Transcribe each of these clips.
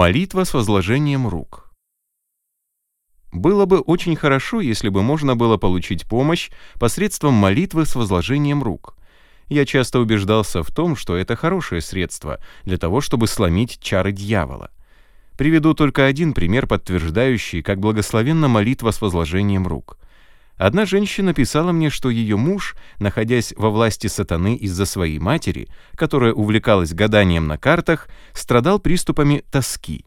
Молитва с возложением рук. Было бы очень хорошо, если бы можно было получить помощь посредством молитвы с возложением рук. Я часто убеждался в том, что это хорошее средство для того, чтобы сломить чары дьявола. Приведу только один пример, подтверждающий, как благословенна молитва с возложением рук. Одна женщина писала мне, что ее муж, находясь во власти сатаны из-за своей матери, которая увлекалась гаданием на картах, страдал приступами тоски.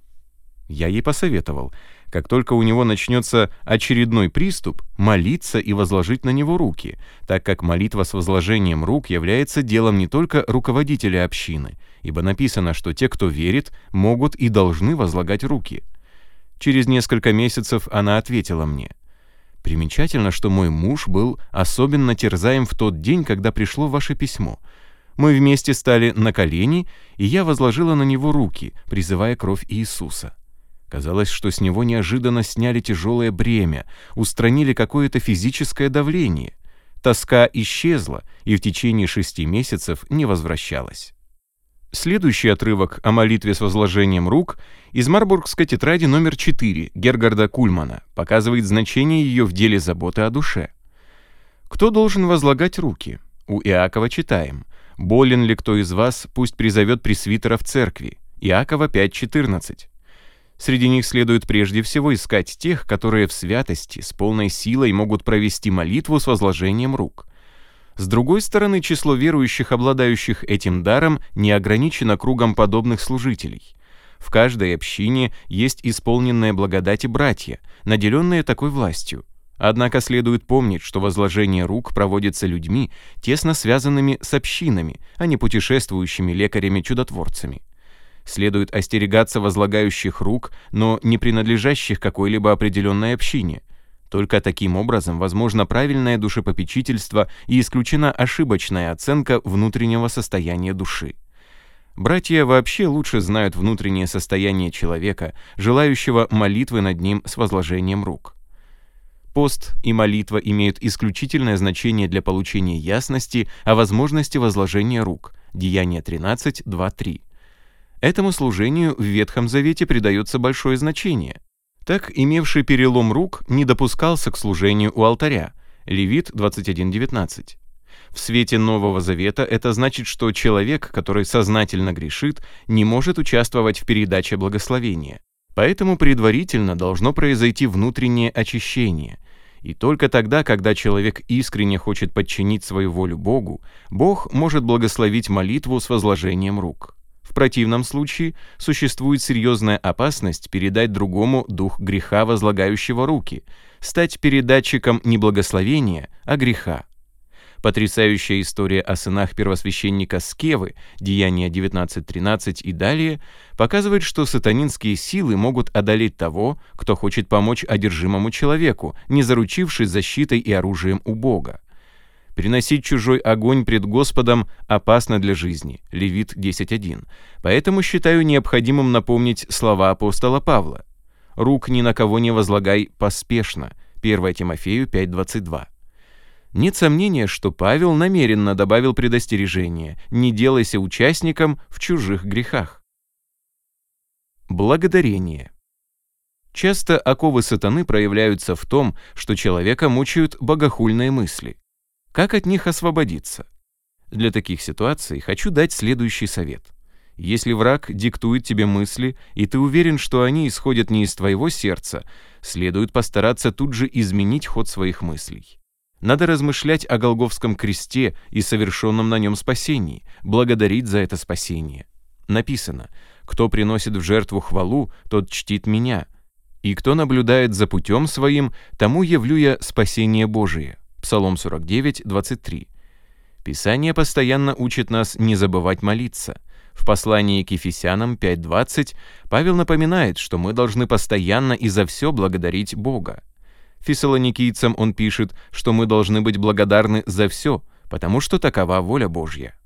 Я ей посоветовал, как только у него начнется очередной приступ, молиться и возложить на него руки, так как молитва с возложением рук является делом не только руководителя общины, ибо написано, что те, кто верит, могут и должны возлагать руки. Через несколько месяцев она ответила мне – Примечательно, что мой муж был особенно терзаем в тот день, когда пришло ваше письмо. Мы вместе стали на колени, и я возложила на него руки, призывая кровь Иисуса. Казалось, что с него неожиданно сняли тяжелое бремя, устранили какое-то физическое давление. Тоска исчезла и в течение шести месяцев не возвращалась. Следующий отрывок о молитве с возложением рук из Марбургской тетради номер 4 Гергарда Кульмана показывает значение ее в деле заботы о душе. Кто должен возлагать руки? У Иакова читаем «Болен ли кто из вас, пусть призовет пресвитера в церкви» Иакова 5.14. Среди них следует прежде всего искать тех, которые в святости с полной силой могут провести молитву с возложением рук – с другой стороны, число верующих, обладающих этим даром, не ограничено кругом подобных служителей. В каждой общине есть исполненные благодати братья, наделенные такой властью. Однако следует помнить, что возложение рук проводится людьми, тесно связанными с общинами, а не путешествующими лекарями-чудотворцами. Следует остерегаться возлагающих рук, но не принадлежащих какой-либо определенной общине – только таким образом возможно правильное душепопечительство и исключена ошибочная оценка внутреннего состояния души. Братья вообще лучше знают внутреннее состояние человека, желающего молитвы над ним с возложением рук. Пост и молитва имеют исключительное значение для получения ясности о возможности возложения рук. Деяние 13, 2, 3. Этому служению в Ветхом Завете придается большое значение. Так, имевший перелом рук не допускался к служению у алтаря. Левит 21.19. В свете Нового Завета это значит, что человек, который сознательно грешит, не может участвовать в передаче благословения. Поэтому предварительно должно произойти внутреннее очищение. И только тогда, когда человек искренне хочет подчинить свою волю Богу, Бог может благословить молитву с возложением рук. В противном случае существует серьезная опасность передать другому дух греха, возлагающего руки, стать передатчиком не благословения, а греха. Потрясающая история о сынах первосвященника Скевы, Деяния 19.13 и далее, показывает, что сатанинские силы могут одолеть того, кто хочет помочь одержимому человеку, не заручившись защитой и оружием у Бога. Переносить чужой огонь пред Господом опасно для жизни. Левит 10.1. Поэтому считаю необходимым напомнить слова апостола Павла. «Рук ни на кого не возлагай поспешно». 1 Тимофею 5.22. Нет сомнения, что Павел намеренно добавил предостережение «не делайся участником в чужих грехах». Благодарение. Часто оковы сатаны проявляются в том, что человека мучают богохульные мысли. Как от них освободиться? Для таких ситуаций хочу дать следующий совет. Если враг диктует тебе мысли, и ты уверен, что они исходят не из твоего сердца, следует постараться тут же изменить ход своих мыслей. Надо размышлять о Голговском кресте и совершенном на нем спасении, благодарить за это спасение. Написано «Кто приносит в жертву хвалу, тот чтит меня, и кто наблюдает за путем своим, тому явлю я спасение Божие». Псалом 49, 23. Писание постоянно учит нас не забывать молиться. В послании к Ефесянам 5.20 Павел напоминает, что мы должны постоянно и за все благодарить Бога. Фессалоникийцам он пишет, что мы должны быть благодарны за все, потому что такова воля Божья.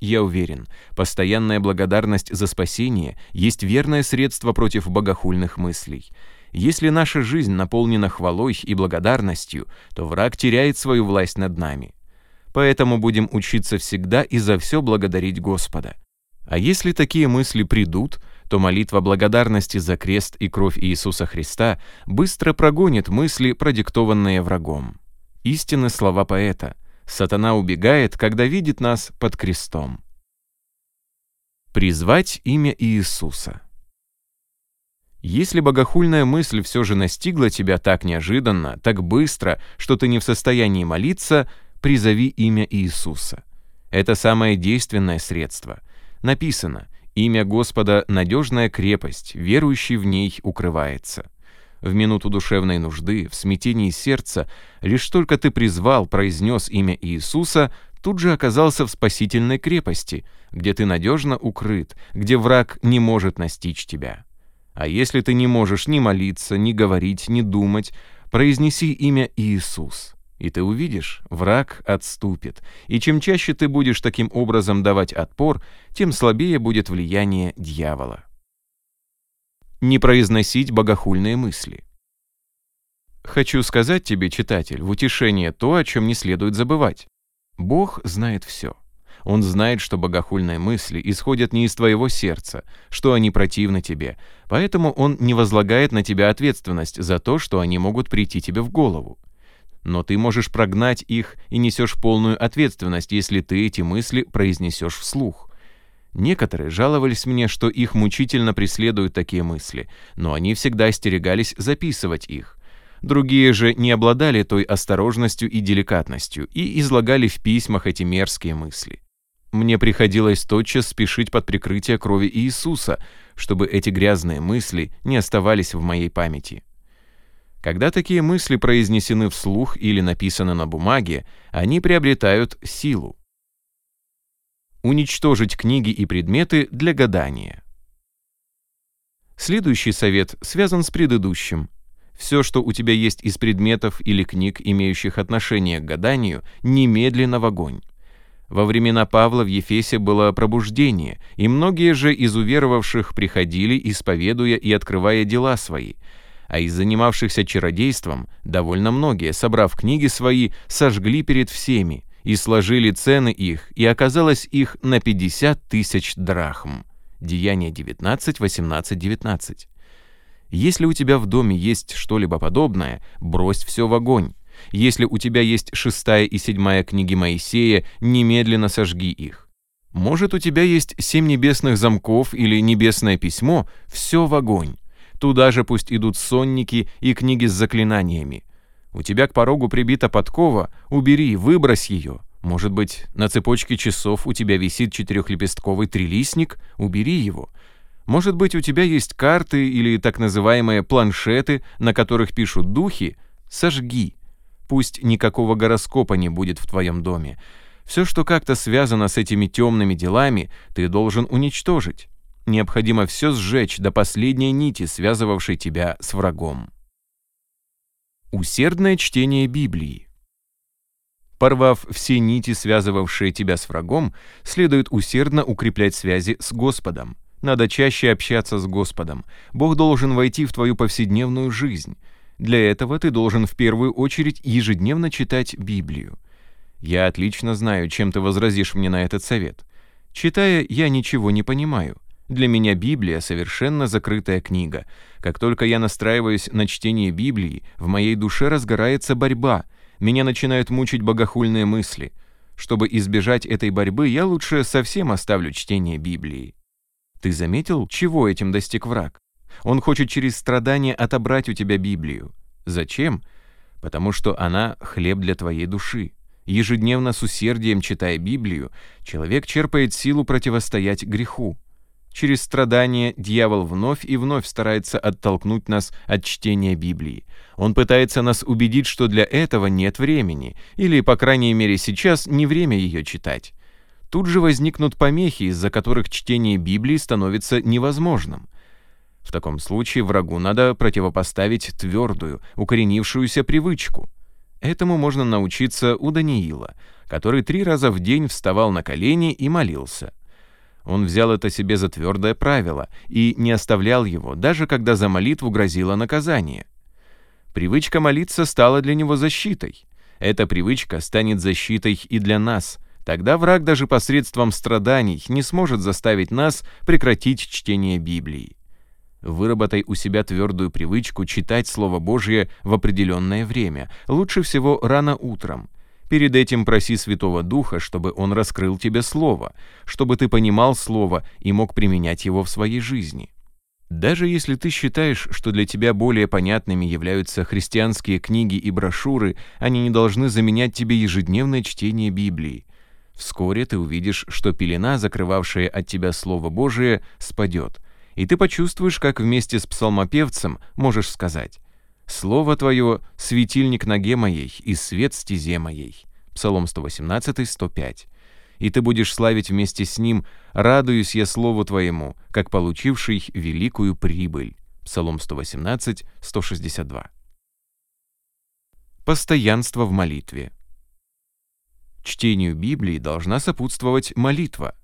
Я уверен, постоянная благодарность за спасение есть верное средство против богохульных мыслей – если наша жизнь наполнена хвалой и благодарностью, то враг теряет свою власть над нами. Поэтому будем учиться всегда и за все благодарить Господа. А если такие мысли придут, то молитва благодарности за крест и кровь Иисуса Христа быстро прогонит мысли, продиктованные врагом. Истинны слова поэта «Сатана убегает, когда видит нас под крестом». Призвать имя Иисуса. Если богохульная мысль все же настигла тебя так неожиданно, так быстро, что ты не в состоянии молиться, призови имя Иисуса. Это самое действенное средство. Написано «Имя Господа — надежная крепость, верующий в ней укрывается». В минуту душевной нужды, в смятении сердца, лишь только ты призвал, произнес имя Иисуса, тут же оказался в спасительной крепости, где ты надежно укрыт, где враг не может настичь тебя. А если ты не можешь ни молиться, ни говорить, ни думать, произнеси имя Иисус, и ты увидишь, враг отступит. И чем чаще ты будешь таким образом давать отпор, тем слабее будет влияние дьявола. Не произносить богохульные мысли. Хочу сказать тебе, читатель, в утешение то, о чем не следует забывать. Бог знает все. Он знает, что богохульные мысли исходят не из твоего сердца, что они противны тебе, поэтому Он не возлагает на тебя ответственность за то, что они могут прийти тебе в голову. Но ты можешь прогнать их и несешь полную ответственность, если ты эти мысли произнесешь вслух. Некоторые жаловались мне, что их мучительно преследуют такие мысли, но они всегда остерегались записывать их. Другие же не обладали той осторожностью и деликатностью и излагали в письмах эти мерзкие мысли. Мне приходилось тотчас спешить под прикрытие крови Иисуса, чтобы эти грязные мысли не оставались в моей памяти. Когда такие мысли произнесены вслух или написаны на бумаге, они приобретают силу. Уничтожить книги и предметы для гадания. Следующий совет связан с предыдущим. Все, что у тебя есть из предметов или книг, имеющих отношение к гаданию, немедленно в огонь. Во времена Павла в Ефесе было пробуждение, и многие же из уверовавших приходили, исповедуя и открывая дела свои. А из занимавшихся чародейством довольно многие, собрав книги свои, сожгли перед всеми, и сложили цены их, и оказалось их на 50 тысяч драхм. Деяние 19, 18, 19. Если у тебя в доме есть что-либо подобное, брось все в огонь. Если у тебя есть шестая и седьмая книги Моисея, немедленно сожги их. Может, у тебя есть семь небесных замков или небесное письмо, все в огонь. Туда же пусть идут сонники и книги с заклинаниями. У тебя к порогу прибита подкова, убери, выбрось ее. Может быть, на цепочке часов у тебя висит четырехлепестковый трилистник, убери его. Может быть, у тебя есть карты или так называемые планшеты, на которых пишут духи, сожги. Пусть никакого гороскопа не будет в твоем доме. Все, что как-то связано с этими темными делами, ты должен уничтожить. Необходимо все сжечь до последней нити, связывавшей тебя с врагом. Усердное чтение Библии. Порвав все нити, связывавшие тебя с врагом, следует усердно укреплять связи с Господом. Надо чаще общаться с Господом. Бог должен войти в твою повседневную жизнь. Для этого ты должен в первую очередь ежедневно читать Библию. Я отлично знаю, чем ты возразишь мне на этот совет. Читая, я ничего не понимаю. Для меня Библия — совершенно закрытая книга. Как только я настраиваюсь на чтение Библии, в моей душе разгорается борьба. Меня начинают мучить богохульные мысли. Чтобы избежать этой борьбы, я лучше совсем оставлю чтение Библии. Ты заметил, чего этим достиг враг? Он хочет через страдания отобрать у тебя Библию. Зачем? Потому что она — хлеб для твоей души. Ежедневно с усердием читая Библию, человек черпает силу противостоять греху. Через страдания дьявол вновь и вновь старается оттолкнуть нас от чтения Библии. Он пытается нас убедить, что для этого нет времени, или, по крайней мере, сейчас не время ее читать. Тут же возникнут помехи, из-за которых чтение Библии становится невозможным. В таком случае врагу надо противопоставить твердую, укоренившуюся привычку. Этому можно научиться у Даниила, который три раза в день вставал на колени и молился. Он взял это себе за твердое правило и не оставлял его, даже когда за молитву грозило наказание. Привычка молиться стала для него защитой. Эта привычка станет защитой и для нас, Тогда враг даже посредством страданий не сможет заставить нас прекратить чтение Библии. Выработай у себя твердую привычку читать Слово Божье в определенное время, лучше всего рано утром. Перед этим проси Святого Духа, чтобы Он раскрыл тебе Слово, чтобы ты понимал Слово и мог применять его в своей жизни. Даже если ты считаешь, что для тебя более понятными являются христианские книги и брошюры, они не должны заменять тебе ежедневное чтение Библии. Вскоре ты увидишь, что пелена, закрывавшая от тебя Слово Божие, спадет, и ты почувствуешь, как вместе с псалмопевцем можешь сказать «Слово Твое — светильник ноге моей и свет стезе моей». Псалом 118, 105 и ты будешь славить вместе с ним, радуюсь я слову твоему, как получивший великую прибыль». Псалом 118, 162. Постоянство в молитве. Чтению Библии должна сопутствовать молитва.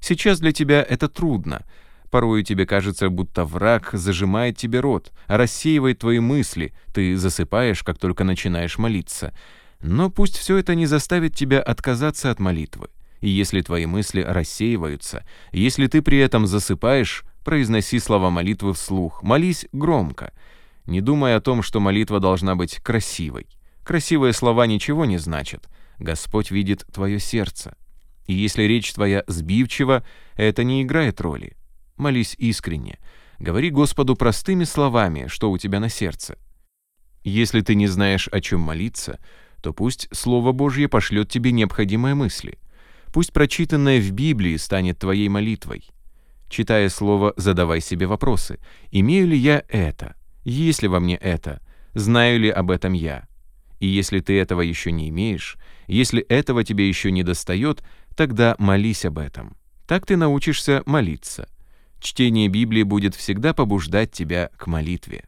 Сейчас для тебя это трудно. Порою тебе кажется, будто враг зажимает тебе рот, рассеивает твои мысли, ты засыпаешь, как только начинаешь молиться. Но пусть все это не заставит тебя отказаться от молитвы. И если твои мысли рассеиваются, если ты при этом засыпаешь, произноси слова молитвы вслух, молись громко, не думая о том, что молитва должна быть красивой. Красивые слова ничего не значат. Господь видит твое сердце. И если речь твоя сбивчива, это не играет роли. Молись искренне. Говори Господу простыми словами, что у тебя на сердце. Если ты не знаешь, о чем молиться, то пусть Слово Божье пошлет тебе необходимые мысли. Пусть прочитанное в Библии станет твоей молитвой. Читая слово, задавай себе вопросы. Имею ли я это? Есть ли во мне это? Знаю ли об этом я? И если ты этого еще не имеешь, если этого тебе еще не достает, тогда молись об этом. Так ты научишься молиться. Чтение Библии будет всегда побуждать тебя к молитве.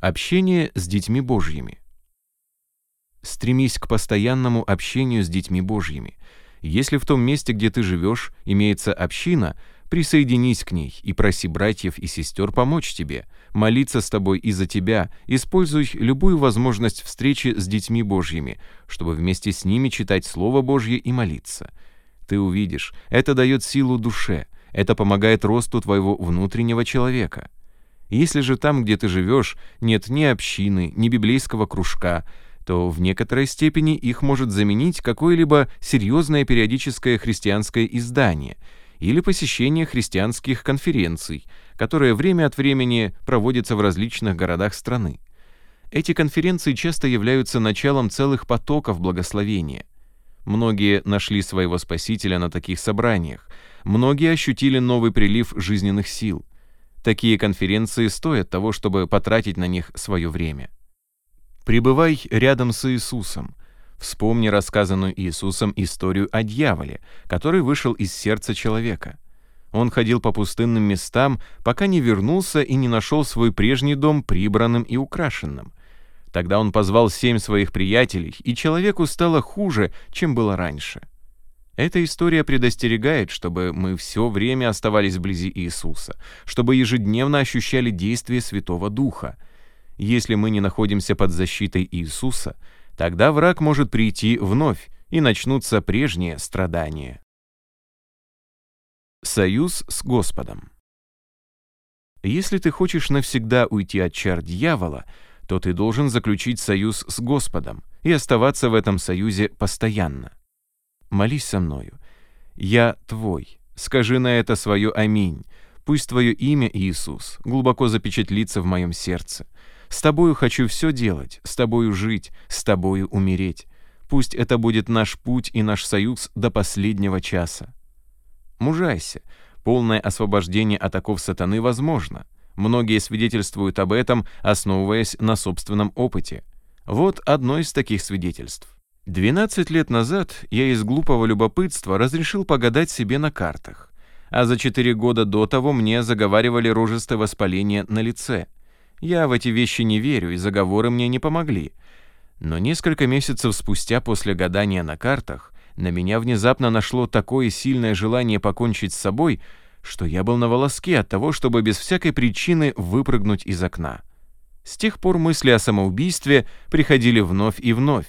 Общение с детьми Божьими. Стремись к постоянному общению с детьми Божьими. Если в том месте, где ты живешь, имеется община, присоединись к ней и проси братьев и сестер помочь тебе, молиться с тобой и за тебя, используй любую возможность встречи с детьми Божьими, чтобы вместе с ними читать Слово Божье и молиться. Ты увидишь, это дает силу душе, это помогает росту твоего внутреннего человека. Если же там, где ты живешь, нет ни общины, ни библейского кружка, то в некоторой степени их может заменить какое-либо серьезное периодическое христианское издание или посещение христианских конференций, которые время от времени проводятся в различных городах страны. Эти конференции часто являются началом целых потоков благословения. Многие нашли своего Спасителя на таких собраниях, многие ощутили новый прилив жизненных сил. Такие конференции стоят того, чтобы потратить на них свое время. Пребывай рядом с Иисусом. Вспомни рассказанную Иисусом историю о дьяволе, который вышел из сердца человека. Он ходил по пустынным местам, пока не вернулся и не нашел свой прежний дом прибранным и украшенным. Тогда он позвал семь своих приятелей, и человеку стало хуже, чем было раньше. Эта история предостерегает, чтобы мы все время оставались вблизи Иисуса, чтобы ежедневно ощущали действие Святого Духа — если мы не находимся под защитой Иисуса, тогда враг может прийти вновь, и начнутся прежние страдания. Союз с Господом Если ты хочешь навсегда уйти от чар дьявола, то ты должен заключить союз с Господом и оставаться в этом союзе постоянно. Молись со мною. «Я твой». Скажи на это свое «Аминь». Пусть твое имя, Иисус, глубоко запечатлится в моем сердце. С тобою хочу все делать, с тобою жить, с тобою умереть. Пусть это будет наш путь и наш союз до последнего часа. Мужайся. Полное освобождение от оков сатаны возможно. Многие свидетельствуют об этом, основываясь на собственном опыте. Вот одно из таких свидетельств. 12 лет назад я из глупого любопытства разрешил погадать себе на картах. А за 4 года до того мне заговаривали рожистое воспаление на лице – я в эти вещи не верю, и заговоры мне не помогли. Но несколько месяцев спустя после гадания на картах на меня внезапно нашло такое сильное желание покончить с собой, что я был на волоске от того, чтобы без всякой причины выпрыгнуть из окна. С тех пор мысли о самоубийстве приходили вновь и вновь,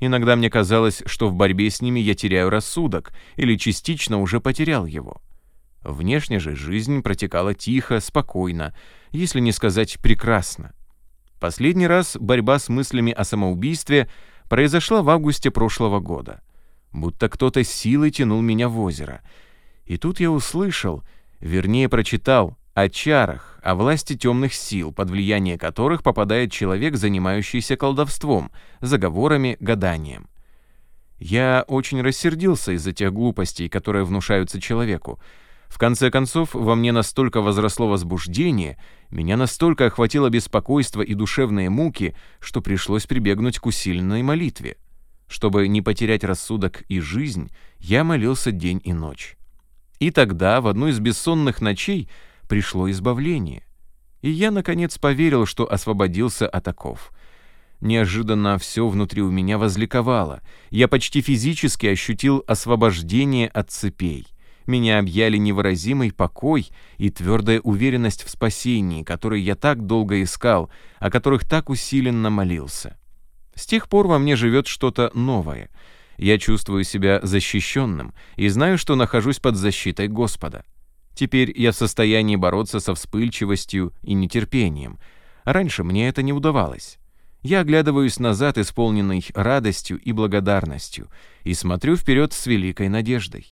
Иногда мне казалось, что в борьбе с ними я теряю рассудок или частично уже потерял его. Внешне же жизнь протекала тихо, спокойно, если не сказать прекрасно. Последний раз борьба с мыслями о самоубийстве произошла в августе прошлого года. Будто кто-то силой тянул меня в озеро. И тут я услышал, вернее прочитал, о чарах, о власти темных сил, под влияние которых попадает человек, занимающийся колдовством, заговорами, гаданием. Я очень рассердился из-за тех глупостей, которые внушаются человеку. В конце концов, во мне настолько возросло возбуждение, меня настолько охватило беспокойство и душевные муки, что пришлось прибегнуть к усиленной молитве. Чтобы не потерять рассудок и жизнь, я молился день и ночь. И тогда, в одну из бессонных ночей, пришло избавление. И я, наконец, поверил, что освободился от оков. Неожиданно все внутри у меня возликовало. Я почти физически ощутил освобождение от цепей. Меня объяли невыразимый покой и твердая уверенность в спасении, которые я так долго искал, о которых так усиленно молился. С тех пор во мне живет что-то новое. Я чувствую себя защищенным и знаю, что нахожусь под защитой Господа. Теперь я в состоянии бороться со вспыльчивостью и нетерпением. Раньше мне это не удавалось. Я оглядываюсь назад, исполненный радостью и благодарностью, и смотрю вперед с великой надеждой.